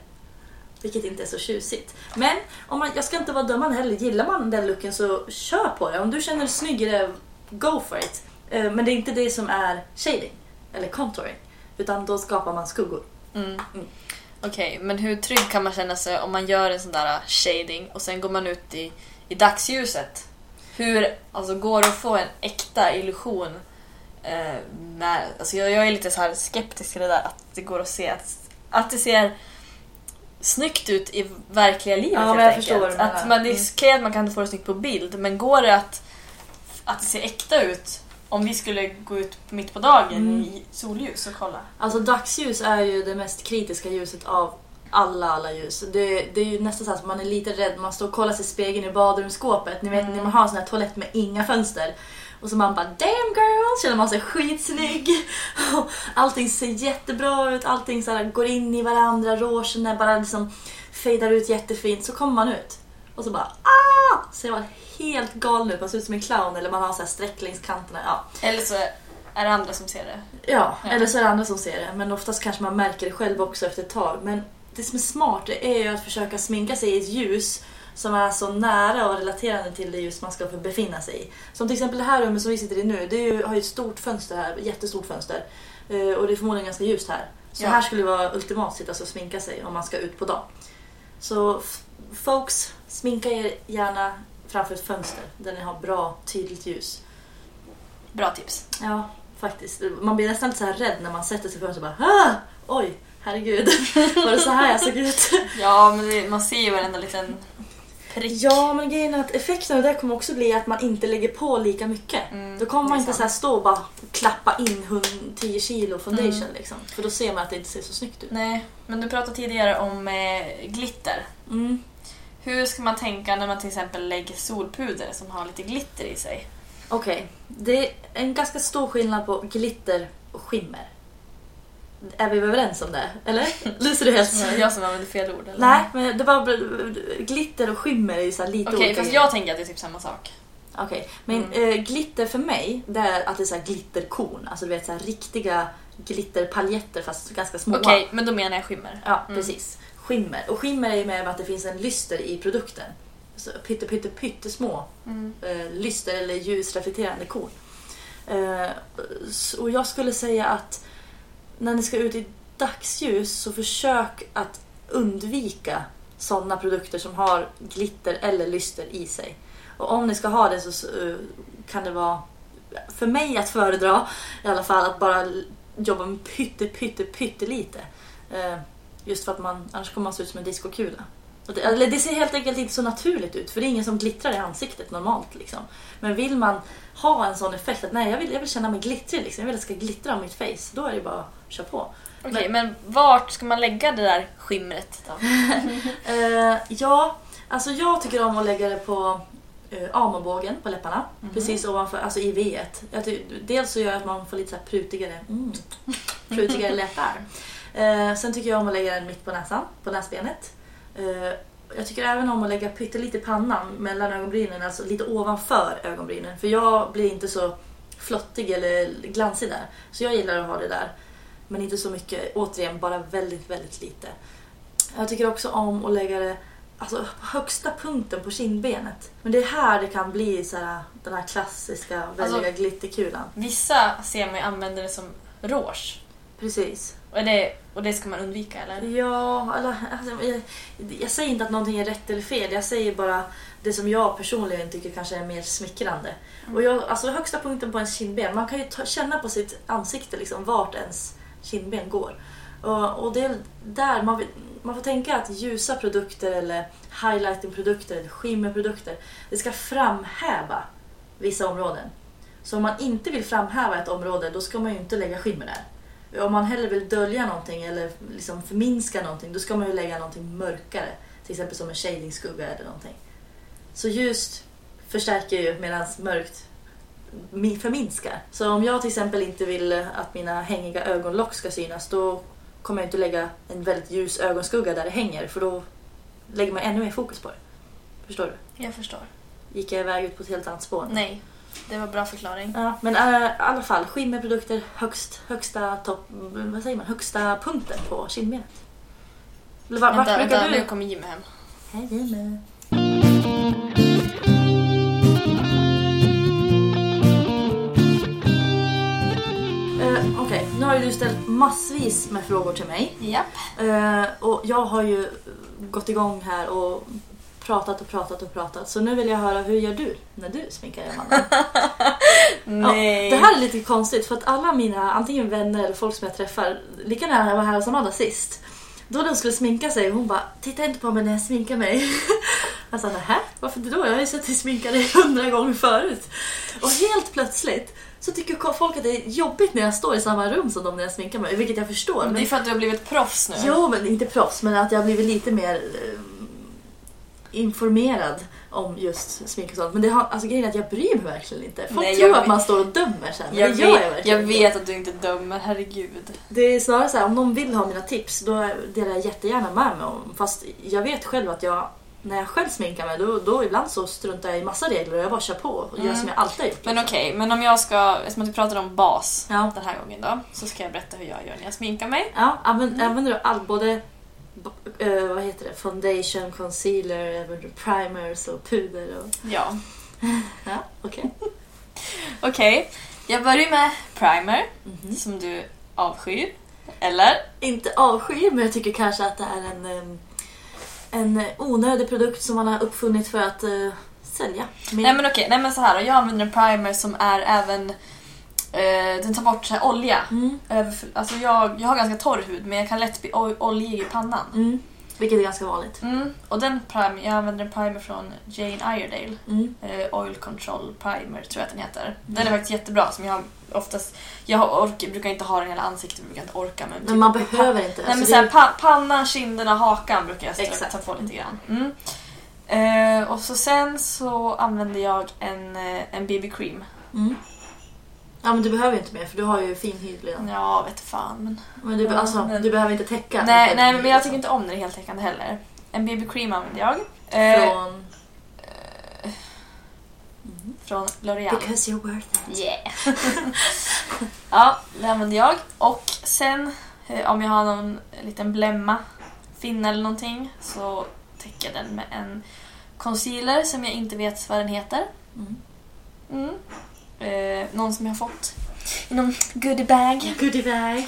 [SPEAKER 1] Vilket inte är så tjusigt. Men om man, jag ska inte vara dömande heller. Gillar man den looken så kör på det. Om du känner dig snygg i det, go for it. Eh, Men det är inte det som är shading eller contouring. Utan då skapar man skuggor.
[SPEAKER 2] Mm.
[SPEAKER 1] Mm.
[SPEAKER 2] Okej, men hur trygg kan man känna sig om man gör en sån där shading och sen går man ut i, i dagsljuset? Hur alltså, går det att få en äkta illusion? Eh, med, alltså, jag, jag är lite så här skeptisk till det där att det går att se att, att det ser snyggt ut i verkliga livet
[SPEAKER 1] Ja,
[SPEAKER 2] helt
[SPEAKER 1] men jag
[SPEAKER 2] enkelt.
[SPEAKER 1] förstår menar.
[SPEAKER 2] Att man, det är
[SPEAKER 1] Mm.
[SPEAKER 2] okej att man kan få det snyggt på bild, men går det att, att det ser äkta ut om vi skulle gå ut mitt på dagen
[SPEAKER 1] Mm.
[SPEAKER 2] i solljus och kolla?
[SPEAKER 1] Alltså dagsljus är ju det mest kritiska ljuset av alla, alla ljus. Det, det är ju nästan så att man är lite rädd. Man står och kollar sig i spegeln i badrumsskåpet. Ni vet
[SPEAKER 2] Mm.
[SPEAKER 1] när man har en sån här toalett med inga fönster. Och så man bara damn girl! Känner man sig skitsnygg. *laughs* Allting ser jättebra ut. Allting så går in i varandra. Rougen bara liksom fejdar ut jättefint. Så kommer man ut. Och så bara ah! Ser man helt galen ut. Man ser ut som en clown. Eller man har så här streck längs kanterna. Ja.
[SPEAKER 2] Eller så är det andra som ser det.
[SPEAKER 1] Ja,
[SPEAKER 2] Ja.
[SPEAKER 1] eller så är det andra som ser det. Men oftast kanske man märker det själv också efter ett tag. Men det som är smart det är ju att försöka sminka sig i ett ljus som är så nära och relaterande till det ljus man ska befinna sig i. Som till exempel det här rummet som vi sitter i nu. Det är ju, har ju ett stort fönster här, jättestort fönster. Eh, och det är förmodligen ganska ljust här. Så
[SPEAKER 2] Ja.
[SPEAKER 1] här skulle det vara ultimat sitta och sminka sig om man ska ut på dagen. Så folks, sminka er gärna framför ett fönster där ni har bra, tydligt ljus.
[SPEAKER 2] Bra tips.
[SPEAKER 1] Ja, faktiskt. Man blir nästan lite så här rädd när man sätter sig för och bara ah! Oj, herregud. *laughs* Var det så här jag såg ut?
[SPEAKER 2] Ja, men det, man ser ju varenda liten prick.
[SPEAKER 1] Ja, men grejen är att effekten av det kommer också bli att man inte lägger på lika mycket.
[SPEAKER 2] Mm,
[SPEAKER 1] Då kommer man inte så här stå och bara klappa in 100 10 kilo foundation
[SPEAKER 2] Mm.
[SPEAKER 1] liksom. För då ser man att det inte ser så snyggt ut.
[SPEAKER 2] Nej, men du pratade tidigare om eh, glitter.
[SPEAKER 1] Mm.
[SPEAKER 2] Hur ska man tänka när man till exempel lägger solpuder som har lite glitter i sig?
[SPEAKER 1] Okej, det är en ganska stor skillnad på glitter och skimmer. Är vi överens om det? Eller? Lyser du helt? *laughs*
[SPEAKER 2] Jag som använde fel ord? Eller?
[SPEAKER 1] Nej, men det var glitter och skimmer är ju så här lite
[SPEAKER 2] Okej,
[SPEAKER 1] olika
[SPEAKER 2] fast
[SPEAKER 1] grejer.
[SPEAKER 2] jag tänker att det är typ samma sak.
[SPEAKER 1] Okej, men
[SPEAKER 2] Mm.
[SPEAKER 1] eh, glitter för mig det är att det är så glitterkorn. Alltså du vet så riktiga glitterpaljetter fast ganska små.
[SPEAKER 2] Okej, men då menar jag skimmer.
[SPEAKER 1] Ja,
[SPEAKER 2] Mm.
[SPEAKER 1] precis. Skimmer. Och skimmer är ju med att det finns en lyster i produkten. Så pytte, pytte, pyttesmå
[SPEAKER 2] Mm.
[SPEAKER 1] eh, lyster eller ljusreflekterande korn. S- och jag skulle säga att när ni ska ut i dagsljus så försök att undvika sådana produkter som har glitter eller lyster i sig. Och om ni ska ha det så eh, kan det vara för mig att föredra i alla fall att bara jobba med pytte, pytte, pyttelite. Eh, just för att man, annars kommer man se ut som en diskokula. Det, det ser helt enkelt inte så naturligt ut för det är ingen som glittrar i ansiktet normalt. Liksom. Men vill man ha en sån effekt att nej jag vill, jag vill känna mig glittrig, liksom. jag vill att det ska glittra om mitt face, då är det bara köra på.
[SPEAKER 2] Okej, men vart ska man lägga det där skimret då? *laughs*
[SPEAKER 1] Eh, ja, alltså jag tycker om att lägga det på uh, amobågen på läpparna.
[SPEAKER 2] Mhm.
[SPEAKER 1] Precis ovanför, alltså i V1. Jag ty- dels så gör det att man får lite så här prutigare, mm, *laughs* prutigare läppar. Eh, sen tycker jag om att lägga den mitt på näsan, på näsbenet. Eh, jag tycker även om att lägga pyttelite i pannan mellan ögonbrynen, alltså lite ovanför ögonbrynen. För jag blir inte så flottig eller glansig där. Så jag gillar att ha det där. Men inte så mycket, återigen bara väldigt, väldigt lite. Jag tycker också om att lägga det alltså, på högsta punkten på kindbenet. Men det är här det kan bli så här, den här klassiska väldiga
[SPEAKER 2] Alltså-
[SPEAKER 1] glitterkulan.
[SPEAKER 2] Vissa ser man ju använder det som rouge.
[SPEAKER 1] Precis.
[SPEAKER 2] Och det, och det ska man undvika eller?
[SPEAKER 1] Ja, eller, alltså, jag, jag säger inte att någonting är rätt eller fel. Jag säger bara det som jag personligen tycker kanske är mer smickrande. Och jag, alltså högsta punkten på ens kindben, man kan ju ta, känna på sitt ansikte liksom, vart ens kindben går. Och, och det är där man, vill, man får tänka att ljusa produkter eller highlightingprodukter eller skimmerprodukter, det ska framhäva vissa områden. Så om man inte vill framhäva ett område, då ska man ju inte lägga skimmer där. Om man hellre vill dölja någonting eller liksom förminska någonting, då ska man ju lägga någonting mörkare. Till exempel som en shadingskugga eller någonting. Så ljust förstärker ju medan mörkt förminskar. Så om jag till exempel inte vill att mina hängiga ögonlock ska synas, då kommer jag inte lägga en väldigt ljus ögonskugga där det hänger, för då lägger man ännu mer fokus på det. Förstår du?
[SPEAKER 2] Jag förstår.
[SPEAKER 1] Gick jag iväg ut på ett helt annat spår?
[SPEAKER 2] Nej, det var bra förklaring.
[SPEAKER 1] Ja, men äh, i alla fall, skimmerprodukter högst, högsta, topp, vad säger man, högsta punkten på kindbenet. Vart,
[SPEAKER 2] Vänta,
[SPEAKER 1] brukar
[SPEAKER 2] vänta,
[SPEAKER 1] du?
[SPEAKER 2] nu kommer Jimmy hem.
[SPEAKER 1] Hej Jimmy. Nu har ju du ställt massvis med frågor till mig.
[SPEAKER 2] Japp.
[SPEAKER 1] Eh, och jag har ju gått igång här och pratat och pratat och pratat. Så nu vill jag höra, hur gör du när du sminkar dig, Amanda? *laughs*
[SPEAKER 2] Nej.
[SPEAKER 1] Ja, det här är lite konstigt för att alla mina antingen vänner eller folk som jag träffar, lika när jag var här hos Amanda sist, då hon skulle sminka sig, hon bara “titta inte på mig när jag sminkar mig”. *laughs* Jag sa “nähä, varför inte då? Jag har ju sett dig sminka dig hundra gånger förut”. Och helt plötsligt så tycker folk att det är jobbigt när jag står i samma rum som dem när jag sminkar mig, vilket jag förstår.
[SPEAKER 2] Men det är för att du har blivit proffs nu.
[SPEAKER 1] jo, men inte proffs, men att jag har blivit lite mer eh, informerad om just smink och sånt. Men det har, alltså, grejen är att jag bryr mig verkligen inte. Folk
[SPEAKER 2] Nej,
[SPEAKER 1] tror
[SPEAKER 2] jag
[SPEAKER 1] att man står och dömer sen, men
[SPEAKER 2] Jag,
[SPEAKER 1] det gör jag
[SPEAKER 2] vet,
[SPEAKER 1] verkligen
[SPEAKER 2] jag vet att du inte dömer, herregud.
[SPEAKER 1] Det är snarare så här, om någon vill ha mina tips då delar jag jättegärna med mig om. Fast jag vet själv att jag, när jag själv sminkar mig, då, då ibland så struntar jag i massa regler och jag bara kör på och gör
[SPEAKER 2] Mm.
[SPEAKER 1] som jag alltid har gjort.
[SPEAKER 2] Men
[SPEAKER 1] liksom.
[SPEAKER 2] okej, men om jag ska, eftersom att vi pratade om bas
[SPEAKER 1] Ja.
[SPEAKER 2] den här gången då, så ska jag berätta hur jag gör när jag sminkar mig.
[SPEAKER 1] Ja, använd,
[SPEAKER 2] Mm.
[SPEAKER 1] använder du all, både eh, vad heter det, foundation, concealer, använder primers och puder och...
[SPEAKER 2] Ja. *laughs*
[SPEAKER 1] Ja, okej. *laughs*
[SPEAKER 2] Okej, jag börjar med primer,
[SPEAKER 1] Mhm.
[SPEAKER 2] som du avskyr. Eller?
[SPEAKER 1] Inte avskyr, men jag tycker kanske att det är en, em, en onödig produkt som man har uppfunnit för att eh, sälja. mer.
[SPEAKER 2] Nej men okej, nej men så här. Jag använder en primer som är även... Eh, den tar bort så här olja.
[SPEAKER 1] Mm,
[SPEAKER 2] alltså jag, jag har ganska torr hud men jag kan lätt bli ol- oljig i pannan.
[SPEAKER 1] mm. Vilket är ganska vanligt.
[SPEAKER 2] Mm. Och den primer, jag använder en primer från Jane Iredale.
[SPEAKER 1] Mm.
[SPEAKER 2] Eh, Oil Control Primer tror jag att den heter. Den är faktiskt jättebra som jag oftast... Jag har ork, brukar inte ha den i hela ansiktet, brukar inte orka men...
[SPEAKER 1] Men man
[SPEAKER 2] typ-
[SPEAKER 1] behöver inte.
[SPEAKER 2] Nej men
[SPEAKER 1] Alltså,
[SPEAKER 2] såhär,
[SPEAKER 1] det-
[SPEAKER 2] pa- pannan, kinderna, hakan brukar jag strö-
[SPEAKER 1] Exakt.
[SPEAKER 2] ta på lite grann. Mm. Eh, och så sen så använder jag en, eh, en BB-cream.
[SPEAKER 1] Ja men du behöver ju inte mer för du har ju fin hy redan.
[SPEAKER 2] Ja, vet fan men...
[SPEAKER 1] Men du, alltså,
[SPEAKER 2] men-
[SPEAKER 1] du behöver inte täcka.
[SPEAKER 2] Nej, nej men jag
[SPEAKER 1] liksom.
[SPEAKER 2] tycker inte om den heltäckande heller. En BB-cream använder jag. Eh,
[SPEAKER 1] Från...
[SPEAKER 2] från L'Oreal.
[SPEAKER 1] Because you're worth it.
[SPEAKER 2] Yeah! *laughs* ja, det använder jag. Och sen eh, om jag har någon liten blämma, finna eller någonting, så täcker jag den med en concealer som jag inte vet vad den heter.
[SPEAKER 1] Mm.
[SPEAKER 2] Mm. Eh, någon som jag har fått i någon goodiebag.
[SPEAKER 1] Goodiebag.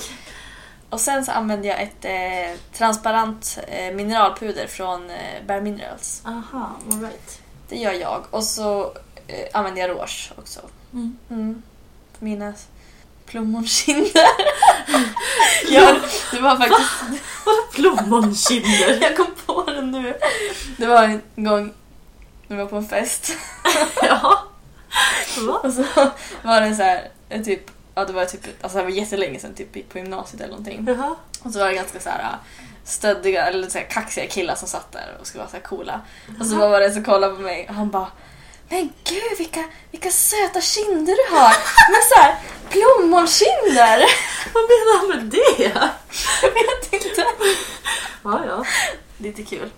[SPEAKER 2] Och sen så använder jag ett eh, transparent eh, mineralpuder från eh, Bare Minerals.
[SPEAKER 1] Aha, alright.
[SPEAKER 2] Det gör jag. Och så eh, använder jag rouge också.
[SPEAKER 1] Mm.
[SPEAKER 2] Mm. Mina plommonkinder. *laughs* ja, det var faktiskt...
[SPEAKER 1] Vadå plommonkinder? *laughs*
[SPEAKER 2] Jag kom på det nu. Det var en gång när vi var på en fest. *laughs*
[SPEAKER 1] ja.
[SPEAKER 2] Och så *laughs* var det så här, en typ, ja det var typ, alltså det var jättelänge sedan, typ gick på gymnasiet eller någonting.
[SPEAKER 1] Jaha.
[SPEAKER 2] Och så var det ganska så här äh, stöddiga, eller så här kaxiga killar som satt där och skulle vara så här coola. Och så var det som kollade på mig och han bara Men gud vilka, vilka söta kinder du har! Men så här, plommonkinder! *laughs*
[SPEAKER 1] Vad menar han med det? *laughs*
[SPEAKER 2] Jag vet inte.
[SPEAKER 1] Ja, ja.
[SPEAKER 2] Lite kul.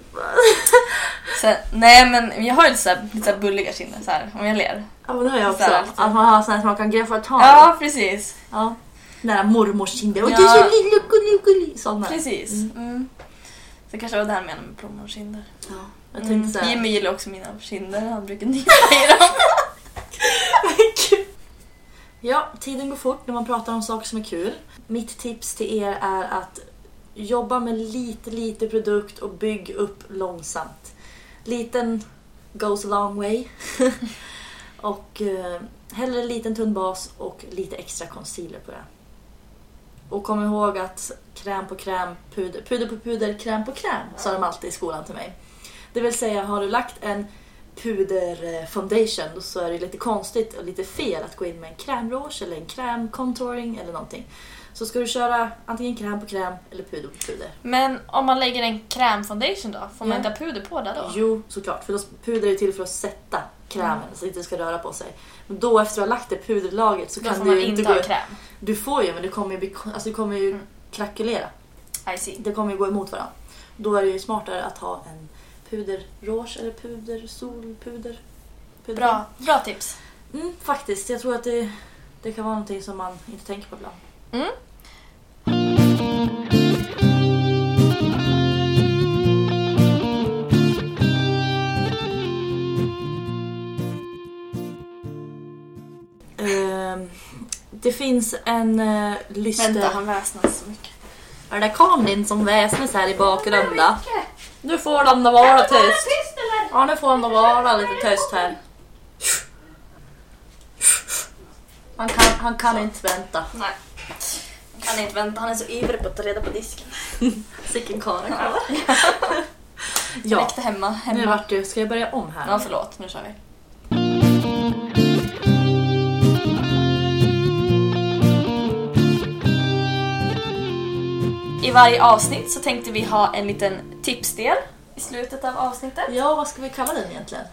[SPEAKER 2] Så, nej men jag har ju lite så här, lite så här bulliga kinder så här, om jag ler.
[SPEAKER 1] Ja men det har jag också.
[SPEAKER 2] Så här, lite.
[SPEAKER 1] Att man har såna som man kan greppa tag i.
[SPEAKER 2] Ja, precis.
[SPEAKER 1] ja. Nära mormorskinder. Och
[SPEAKER 2] Ja.
[SPEAKER 1] du är så lilla gullig Sådana.
[SPEAKER 2] Precis.
[SPEAKER 1] Mm.
[SPEAKER 2] Mm. Så kanske det var det han menade med plommonkinder.
[SPEAKER 1] Ja. Jag tänkte
[SPEAKER 2] Mm.
[SPEAKER 1] såhär.
[SPEAKER 2] Jimmy gillar också mina kinder, han brukar nypa *laughs* i dem.
[SPEAKER 1] Ja, tiden går fort när man pratar om saker som är kul. Mitt tips till er är att jobba med lite, lite produkt och bygg upp långsamt. Liten goes a long way. *laughs* och eh, hellre liten tunn bas och lite extra concealer på det. Och kom ihåg att kräm på kräm, puder, puder på puder, kräm på kräm, sa de alltid i skolan till mig. Det vill säga, har du lagt en puder eh, foundation då så är det lite konstigt och lite fel att gå in med en krämrouge eller en kräm contouring eller någonting. Så ska du köra antingen kräm på kräm eller puder på puder.
[SPEAKER 2] Men om man lägger en krämfoundation då? Får man inte ha puder på det då?
[SPEAKER 1] Jo, såklart. För då, puder är till för att sätta krämen så att det inte ska röra på sig. Men då efter att har lagt det puderlagret så
[SPEAKER 2] Då
[SPEAKER 1] kan
[SPEAKER 2] får
[SPEAKER 1] du
[SPEAKER 2] inte
[SPEAKER 1] inte
[SPEAKER 2] ha
[SPEAKER 1] gå...
[SPEAKER 2] kräm.
[SPEAKER 1] Du får ju men det kommer ju, bli, alltså det kommer ju
[SPEAKER 2] Mm.
[SPEAKER 1] krackelera.
[SPEAKER 2] I see.
[SPEAKER 1] Det kommer ju gå emot varandra. Då är det ju smartare att ha en puderrouge eller puder, solpuder. Puder.
[SPEAKER 2] Bra, bra tips.
[SPEAKER 1] Mm, faktiskt, jag tror att det, det kan vara någonting som man inte tänker på ibland.
[SPEAKER 2] Mm.
[SPEAKER 1] Ehm, det finns en eh, uh, lyster...
[SPEAKER 2] Vänta, han väsnas så mycket.
[SPEAKER 1] Är det kameran som väsnas här i bakgrunden? Nu får de då vara tyst. Ja, nu får de då vara lite tyst här. Han kan, han kan inte vänta.
[SPEAKER 2] Nej. Han kan inte vänta, han är så ivrig på att ta reda på disken. *laughs*
[SPEAKER 1] Sicken karl.
[SPEAKER 2] Ja.
[SPEAKER 1] Ja,
[SPEAKER 2] Lekte hemma.
[SPEAKER 1] nu
[SPEAKER 2] hemma.
[SPEAKER 1] vart du... Ska jag börja om här?
[SPEAKER 2] Ja, förlåt. Nu kör vi. I varje avsnitt så tänkte vi ha en liten tipsdel i slutet av avsnittet.
[SPEAKER 1] Ja, vad ska vi kalla den egentligen?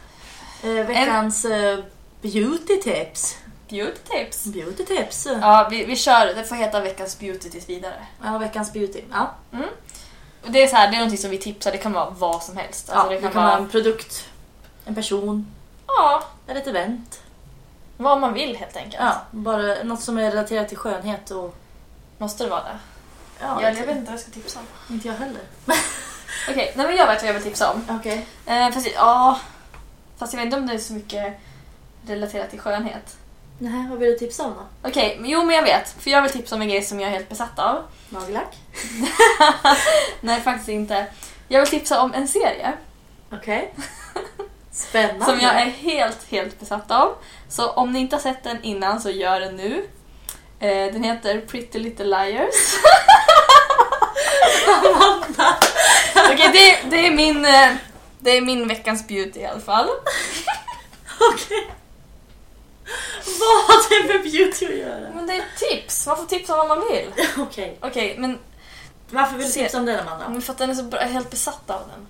[SPEAKER 1] Eh, veckans eh, beauty tips.
[SPEAKER 2] Beauty tips.
[SPEAKER 1] Beauty tips. Ja.
[SPEAKER 2] Ja, vi, vi kör. Det får heta veckans beauty tills vidare.
[SPEAKER 1] veckans beauty. Ja,
[SPEAKER 2] Och det är så här, det är någonting som vi tipsar, det kan vara vad som helst.
[SPEAKER 1] ja
[SPEAKER 2] Alltså,
[SPEAKER 1] det, kan vara en produkt, en person,
[SPEAKER 2] Ja,
[SPEAKER 1] eller ett event.
[SPEAKER 2] vad man vill helt enkelt.
[SPEAKER 1] Ja, bara något som är relaterat till skönhet och...
[SPEAKER 2] Måste det vara det?
[SPEAKER 1] Ja,
[SPEAKER 2] jag, vet inte vad jag ska tipsa om.
[SPEAKER 1] Inte jag heller. *laughs*
[SPEAKER 2] Okej, nej men jag vet vad jag vill tipsa om.
[SPEAKER 1] Okej.
[SPEAKER 2] Eh, fast, ja, fast jag vet inte om det är så mycket relaterat till skönhet.
[SPEAKER 1] Nej, vad vill du tipsa om då?
[SPEAKER 2] Okej, men jo men jag vet. För jag vill tipsa om en grej som jag är helt besatt av.
[SPEAKER 1] Nagellack? *laughs*
[SPEAKER 2] Nej, faktiskt inte. Jag vill tipsa om en serie
[SPEAKER 1] Okej. *laughs* Spännande.
[SPEAKER 2] som jag är helt, helt besatt av. Så om ni inte har sett den innan så gör det nu. Eh, den heter Pretty Little Liars. *laughs* Okej, det, det, är min, eh, det är min veckans beauty i alla fall. *laughs*
[SPEAKER 1] Okej. Vad har det med beauty att göra?
[SPEAKER 2] Men det är tips. Man får tipsa om vad man vill. *laughs*
[SPEAKER 1] Okej.
[SPEAKER 2] Okej, men
[SPEAKER 1] Varför vill du
[SPEAKER 2] Se-
[SPEAKER 1] tipsa om den Amanda?
[SPEAKER 2] Men för att den är så bra, jag är helt besatt av den.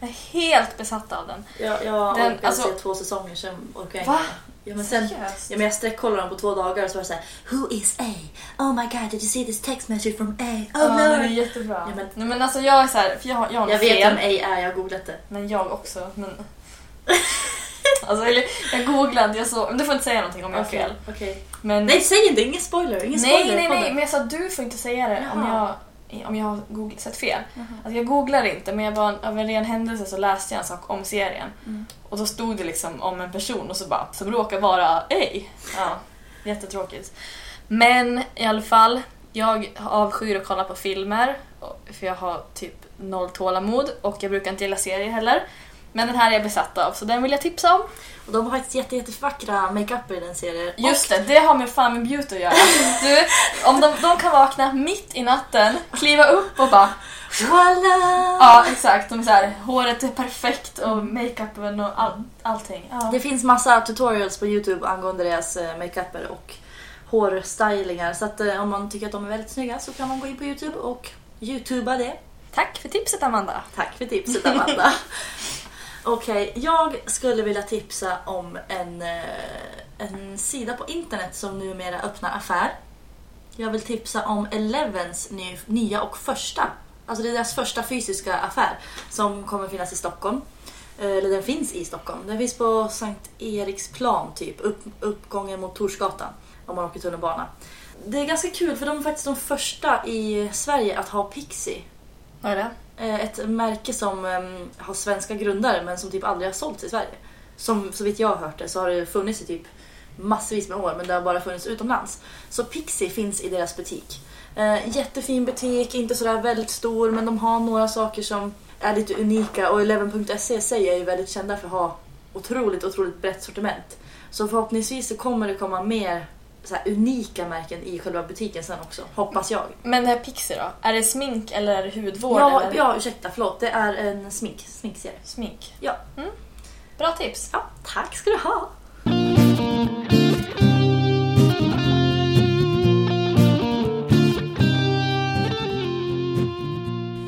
[SPEAKER 2] Jag är helt besatt av den.
[SPEAKER 1] Jag, jag
[SPEAKER 2] Den-
[SPEAKER 1] orkade
[SPEAKER 2] alltså-
[SPEAKER 1] se två säsonger, sen orkar jag
[SPEAKER 2] Va?
[SPEAKER 1] inte. Ja, men sen,
[SPEAKER 2] Seriöst?
[SPEAKER 1] ja, men jag sträckkollade dem på två dagar och så var det såhär Who is A? Oh my god, did you see this text message from A? Oh
[SPEAKER 2] ja,
[SPEAKER 1] no!
[SPEAKER 2] den är jättebra.
[SPEAKER 1] Ja, men-
[SPEAKER 2] Nej men alltså jag är så här, för jag har, jag har
[SPEAKER 1] Jag vet
[SPEAKER 2] fel.
[SPEAKER 1] vem A är, jag har googlat det.
[SPEAKER 2] Men jag också. Men... alltså eller, jag googlade, jag så, men du får inte säga någonting om jag har
[SPEAKER 1] Okej,
[SPEAKER 2] fel.
[SPEAKER 1] okej.
[SPEAKER 2] Men,
[SPEAKER 1] Nej, säg inte, ingen spoiler. Ingen
[SPEAKER 2] nej,
[SPEAKER 1] spoiler
[SPEAKER 2] nej, nej, men jag sa du får inte säga det om
[SPEAKER 1] Jaha.
[SPEAKER 2] jag, om jag har googlat, sett fel. Alltså jag googlade inte men jag bara, av en ren händelse så läste jag en sak om serien.
[SPEAKER 1] Mm.
[SPEAKER 2] Och då stod det liksom om en person och så bara, som råkar vara A. Ja, jättetråkigt. Men i alla fall, jag avskyr att kolla på filmer för jag har typ noll tålamod och jag brukar inte gilla serier heller. Men den här är jag besatt av så den vill jag tipsa om.
[SPEAKER 1] Och de har faktiskt jätte, jättevackra makeup i den serien.
[SPEAKER 2] Just det, det har med fan med beauty att göra. Du, om de, de kan vakna mitt i natten, kliva upp och bara
[SPEAKER 1] Och voila!
[SPEAKER 2] Ja, exakt. De är så här, håret är perfekt och makeupen och all, allting. Ja.
[SPEAKER 1] Det finns massa tutorials på Youtube angående deras eh, makeuper och hårstylingar. Så att eh, om man tycker att de är väldigt snygga så kan man gå in på Youtube och youtuba det.
[SPEAKER 2] Tack för tipset Amanda.
[SPEAKER 1] Tack för tipset Amanda. *laughs* Okej, jag skulle vilja tipsa om en, eh, en sida på internet som numera öppnar affär. Jag vill tipsa om Elevens ny, nya och första. Alltså det är deras första fysiska affär som kommer finnas i Stockholm. Eh, eller den finns i Stockholm. Den finns på Sankt Eriksplan typ, upp, uppgången mot Torsgatan om man åker tunnelbana. Det är ganska kul för de är faktiskt de första i Sverige att ha Pixie.
[SPEAKER 2] Vad är det?
[SPEAKER 1] Eh, ett märke som ehm, har svenska grundare men som typ aldrig har sålts i Sverige. Som så vitt jag har hört det så har det funnits i typ massvis med år men det har bara funnits utomlands. Så Pixie finns i deras butik. Eh, jättefin butik, inte sådär väldigt stor men de har några saker som är lite unika och Eleven.se i sig är ju väldigt kända för att ha otroligt, otroligt brett sortiment. Så förhoppningsvis så kommer det komma mer så unika märken i själva butiken sen också, hoppas jag.
[SPEAKER 2] Men det här Pixie då? Är det smink eller är det hudvård?
[SPEAKER 1] Ja,
[SPEAKER 2] eller?
[SPEAKER 1] ja, ursäkta, förlåt. Det är en smink, sminkserie.
[SPEAKER 2] Smink?
[SPEAKER 1] Ja.
[SPEAKER 2] Mm. Bra tips.
[SPEAKER 1] Ja, tack ska du ha.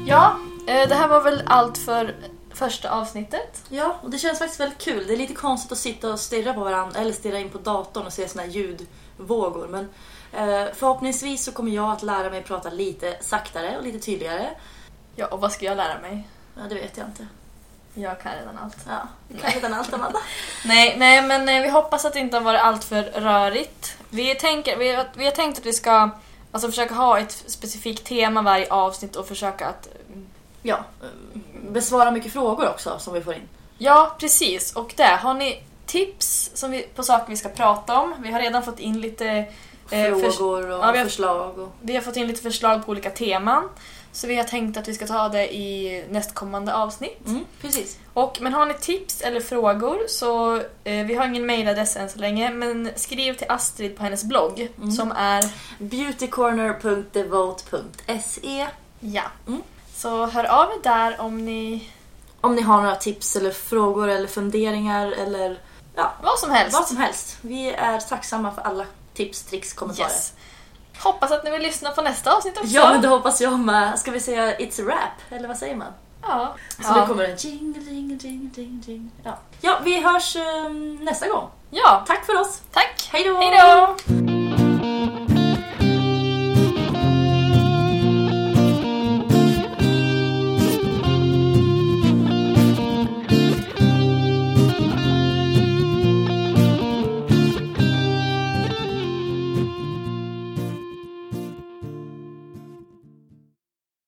[SPEAKER 2] Ja, eh, det här var väl allt för första avsnittet.
[SPEAKER 1] Ja, och det känns faktiskt väldigt kul. Det är lite konstigt att sitta och stirra på varandra eller stirra in på datorn och se såna här ljudvågor. Men eh, förhoppningsvis så kommer jag att lära mig prata lite saktare och lite tydligare.
[SPEAKER 2] Ja, och vad ska jag lära mig?
[SPEAKER 1] Ja, det vet jag inte.
[SPEAKER 2] Jag kan redan allt.
[SPEAKER 1] Ja, kanske den allt Amanda. *laughs*
[SPEAKER 2] Nej, nej men eh, vi hoppas att det inte har varit allt för rörigt. Vi, tänker, vi, vi har tänkt att vi ska alltså, försöka ha ett specifikt tema varje avsnitt och försöka att...
[SPEAKER 1] Ja, eh, besvara mycket frågor också som vi får in.
[SPEAKER 2] Ja, precis. Och där har ni tips som vi, på saker vi ska prata om. Vi har redan fått in lite Eh,
[SPEAKER 1] Frågor och
[SPEAKER 2] ja, vi har-
[SPEAKER 1] förslag. Och...
[SPEAKER 2] Vi har fått in lite förslag på olika teman. Så vi har tänkt att vi ska ta det i nästkommande avsnitt.
[SPEAKER 1] Mm, precis.
[SPEAKER 2] Och, men har ni tips eller frågor så eh, vi har ingen mailadress än så länge men skriv till Astrid på hennes blogg
[SPEAKER 1] Mm.
[SPEAKER 2] som är
[SPEAKER 1] beautycorner.devote.se
[SPEAKER 2] ja.
[SPEAKER 1] Mm.
[SPEAKER 2] Så hör av er där om ni
[SPEAKER 1] Om ni har några tips eller frågor eller funderingar eller ja,
[SPEAKER 2] vad som helst.
[SPEAKER 1] vad som helst. Vi är tacksamma för alla tips, tricks, kommentarer.
[SPEAKER 2] Yes. Hoppas att ni vill lyssna på nästa avsnitt också.
[SPEAKER 1] Ja, men det hoppas jag med. Ska vi säga It's a wrap? Eller vad säger man?
[SPEAKER 2] Ja.
[SPEAKER 1] Så
[SPEAKER 2] ja.
[SPEAKER 1] det kommer en jingle, jingle, jingle, jingle, jingle. Ja. ja, vi hörs eh, nästa gång.
[SPEAKER 2] ja.
[SPEAKER 1] Tack för oss.
[SPEAKER 2] Tack.
[SPEAKER 1] Hej då!
[SPEAKER 2] Hej då!